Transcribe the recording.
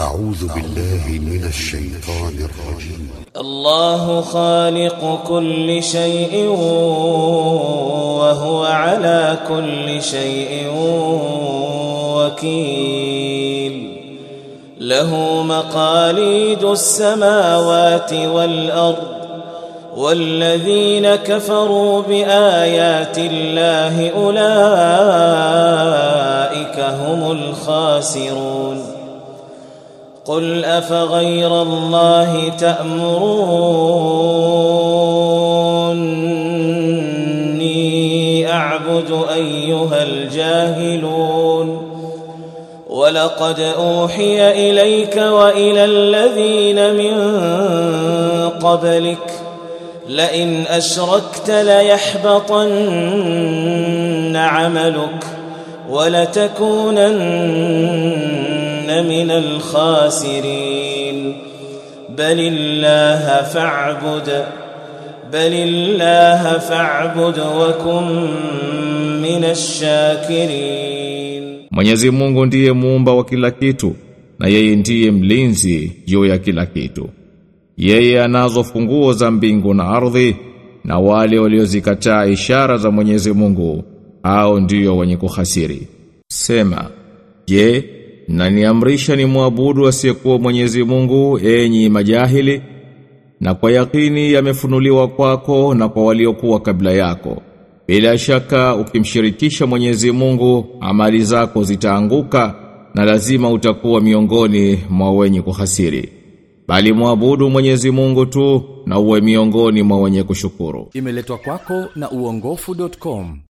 أعوذ بالله من الشيطان الرجيم. الله خالق كل شيء وهو على كل شيء وكيل. له مقاليد السماوات والأرض والذين كفروا بآيات الله أولئك هم الخاسرون. قل أفغير الله تأمروني أعبد أيها الجاهلون ولقد أوحي إليك وإلى الذين من قبلك لئن أشركت ليحبطن عملك ولتكونن من الخاسرين بل الله فاعبد بل الله فاعبد وكن من الشاكرين Mwenyezi Mungu ndiye muumba wa kila kitu na yeye ndiye mlinzi juu ya kila kitu. Yeye anazo funguo za mbingu na ardhi na wale waliozikataa ishara za Mwenyezi Mungu hao ndio wenye kuhasiri. Sema, je, naniamrisha ni muabudu asiyekuwa Mwenyezi Mungu enyi majahili? Na kwa yakini yamefunuliwa kwako na kwa waliokuwa kabla yako. Bila shaka ukimshirikisha Mwenyezi Mungu amali zako zitaanguka na lazima utakuwa miongoni mwa wenye kuhasiri. Bali muabudu Mwenyezi Mungu tu na uwe miongoni mwa wenye kushukuru. Imeletwa kwako na uongofu.com.